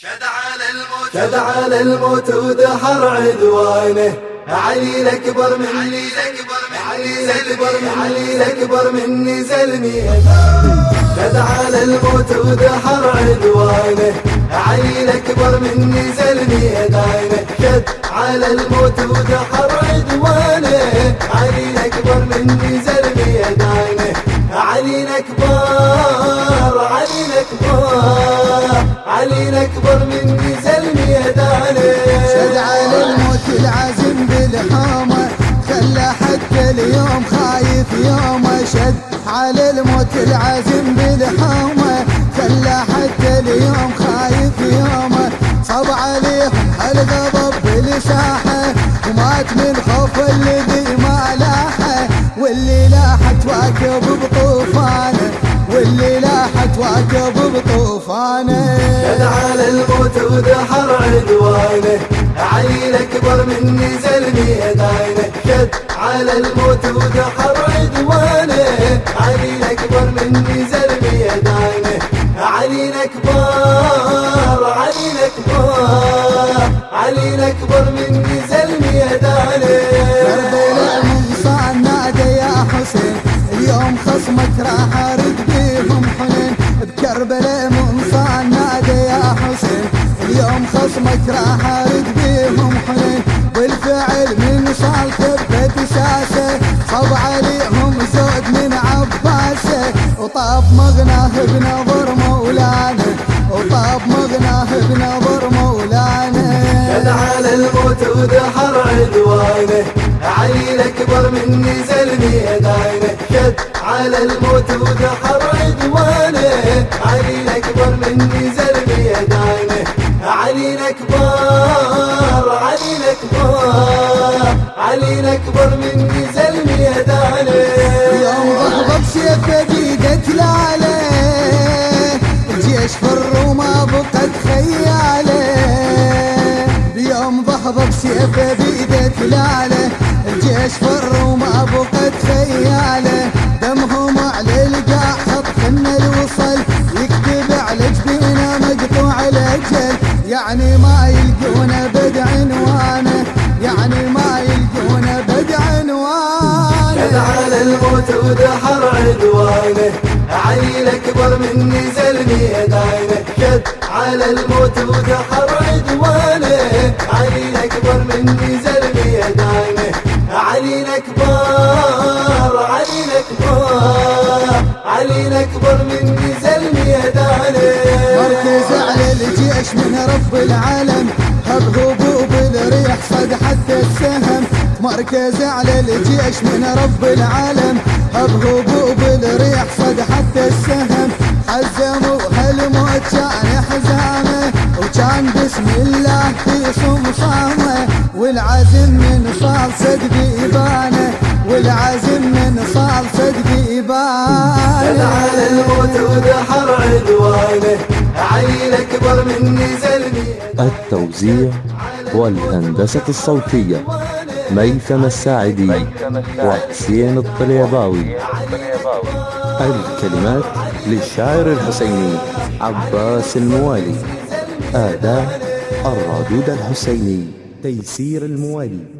شد على الموت ودحر عدوانه. علي الأكبر من علي الأكبر من علي الأكبر من علي الأكبر من نزلني شد على الموت ودحر عدوانه. علي الأكبر من نزلني داينه شد على الموت ودحر عدوانه. علي الأكبر من نزلني داينه علي الأكبر علي الأكبر. علي الأكبر من نزل ميدانه شد على الموت العزم بالحومة خلى حتى اليوم خايف يومه شد على الموت العزم بالحومة خلى حتى اليوم خايف يومه صب عليه الغضب بالساحة ومات من خوف الذي ما لاحة. واللي لاحت واكب بطوفانة واللي واكب بطوفانه. شد على الموت ودحر عدوانه. علي الاكبر من نزل ميدانه شد على الموت ودحر عدوانه. علي الاكبر من نزل ميدانه علي الاكبر علي الاكبر علي الاكبر من نزل ميدانه بكربلاء من صان يا حسين. اليوم خصمك راح أرد بيهم حنين بالفعل من صال كبت ساسة. صب عليهم زود من عباسة. وطاب مغناه بنظر مولانا. وطاب مغناه بنظر مولانا. شد على الموت ودحر عدوانه. علي الاكبر من نزل ميدانه شد على الموت ودحر عدوانه علي الأكبر من نزل ميدانه علي الأكبر علي الأكبر. علي الأكبر من نزل ميدانه يوم ضرب بسيفه بيدك لاله الجيش فر وما بقت خياله بيوم ضرب بسيفه بيدك لاله الجيش فر وما بقت خياله دمهم على ودحر عدوانه علي الأكبر من نزل ميدانه شد على الموت ودحر عدوانه. علي الأكبر من نزل ميدانه علي الأكبر علي الأكبر علي الأكبر من نزل ميدانه مركز على الجيش من رب العالم. هب هبوب الريح صد حتى السهم. مركز على الجيش من رب العالم. هب السهم حزموا هالموت كان حزامه وكان بسم الله في صمصامه والعزم من صال صدق يبانه والعزم من صال صدق يبانه على الموت ودحر عدوانه علي الاكبر من نزل ميدانه التوزيع والهندسة الصوتية. ميثم الساعدي وحسين الطليباوي. الكلمات للشاعر الحسيني عباس الموالي. أداء الردود الحسيني تيسير الموالي.